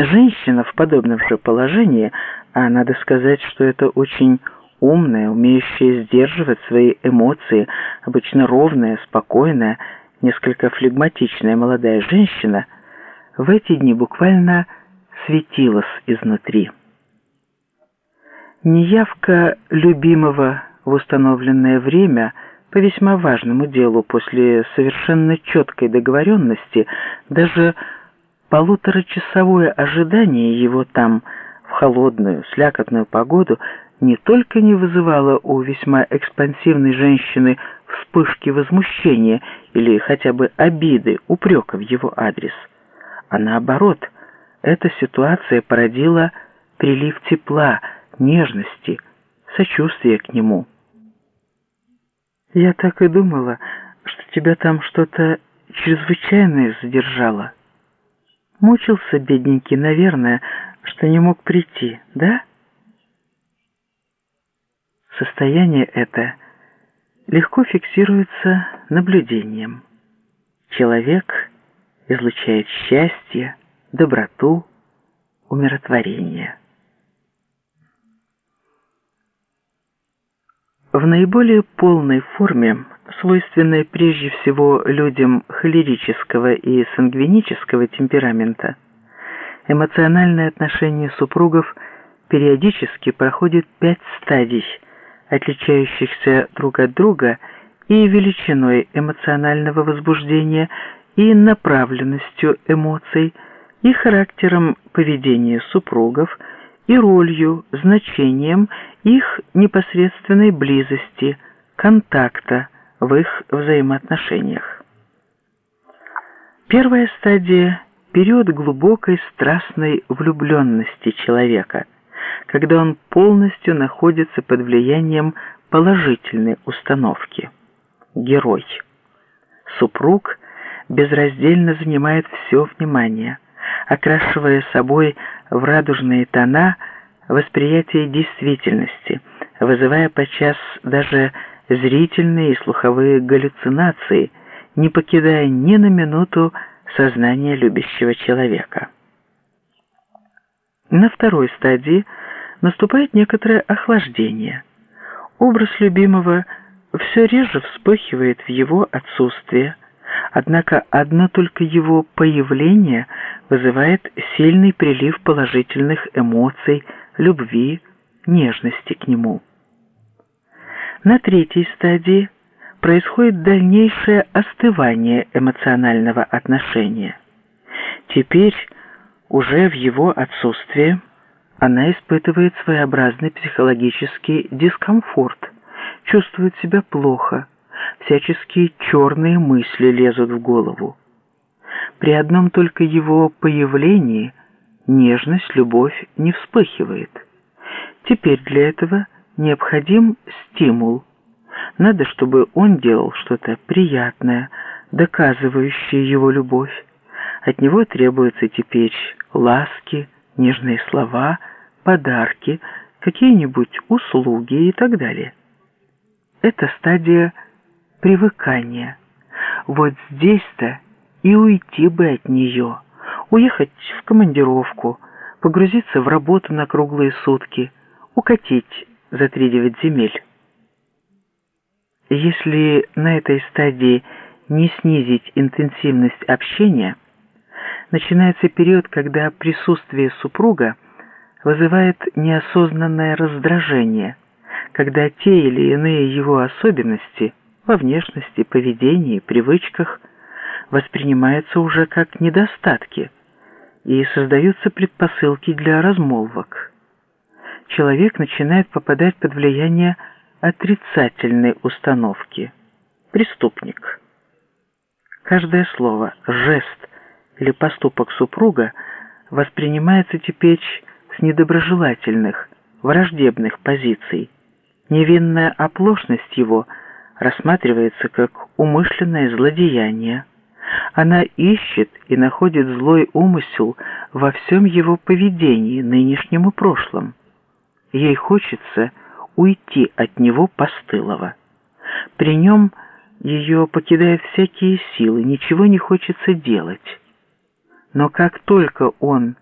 Женщина в подобном же положении, а надо сказать, что это очень умная, умеющая сдерживать свои эмоции, обычно ровная, спокойная, несколько флегматичная молодая женщина, в эти дни буквально светилась изнутри. Неявка любимого в установленное время по весьма важному делу после совершенно четкой договоренности, даже полуторачасовое ожидание его там в холодную, слякотную погоду не только не вызывало у весьма экспансивной женщины вспышки возмущения или хотя бы обиды, упрека в его адрес, а наоборот, эта ситуация породила прилив тепла, нежности, сочувствия к нему. «Я так и думала, что тебя там что-то чрезвычайное задержало. Мучился бедненький, наверное, что не мог прийти, да?» Состояние это легко фиксируется наблюдением. Человек излучает счастье, доброту, умиротворение. В наиболее полной форме, свойственной прежде всего людям холерического и сангвинического темперамента, эмоциональное отношение супругов периодически проходит пять стадий, отличающихся друг от друга и величиной эмоционального возбуждения, и направленностью эмоций, и характером поведения супругов – и ролью, значением их непосредственной близости, контакта в их взаимоотношениях. Первая стадия – период глубокой страстной влюбленности человека, когда он полностью находится под влиянием положительной установки. Герой. Супруг безраздельно занимает все внимание – окрашивая собой в радужные тона восприятие действительности, вызывая подчас даже зрительные и слуховые галлюцинации, не покидая ни на минуту сознание любящего человека. На второй стадии наступает некоторое охлаждение. Образ любимого все реже вспыхивает в его отсутствие, Однако одно только его появление вызывает сильный прилив положительных эмоций, любви, нежности к нему. На третьей стадии происходит дальнейшее остывание эмоционального отношения. Теперь, уже в его отсутствие, она испытывает своеобразный психологический дискомфорт, чувствует себя плохо, всяческие черные мысли лезут в голову. При одном только его появлении нежность, любовь не вспыхивает. Теперь для этого необходим стимул. Надо, чтобы он делал что-то приятное, доказывающее его любовь. От него требуются теперь ласки, нежные слова, подарки, какие-нибудь услуги и так далее. Это стадия привыкания. Вот здесь-то и уйти бы от нее, уехать в командировку, погрузиться в работу на круглые сутки, укатить за три девять земель. Если на этой стадии не снизить интенсивность общения, начинается период, когда присутствие супруга вызывает неосознанное раздражение, когда те или иные его особенности – во внешности, поведении, привычках воспринимаются уже как недостатки и создаются предпосылки для размолвок. Человек начинает попадать под влияние отрицательной установки. Преступник. Каждое слово, жест или поступок супруга воспринимается теперь с недоброжелательных, враждебных позиций. Невинная оплошность его – рассматривается как умышленное злодеяние. Она ищет и находит злой умысел во всем его поведении, нынешнем и прошлом. Ей хочется уйти от него постылого. При нем ее покидают всякие силы, ничего не хочется делать. Но как только он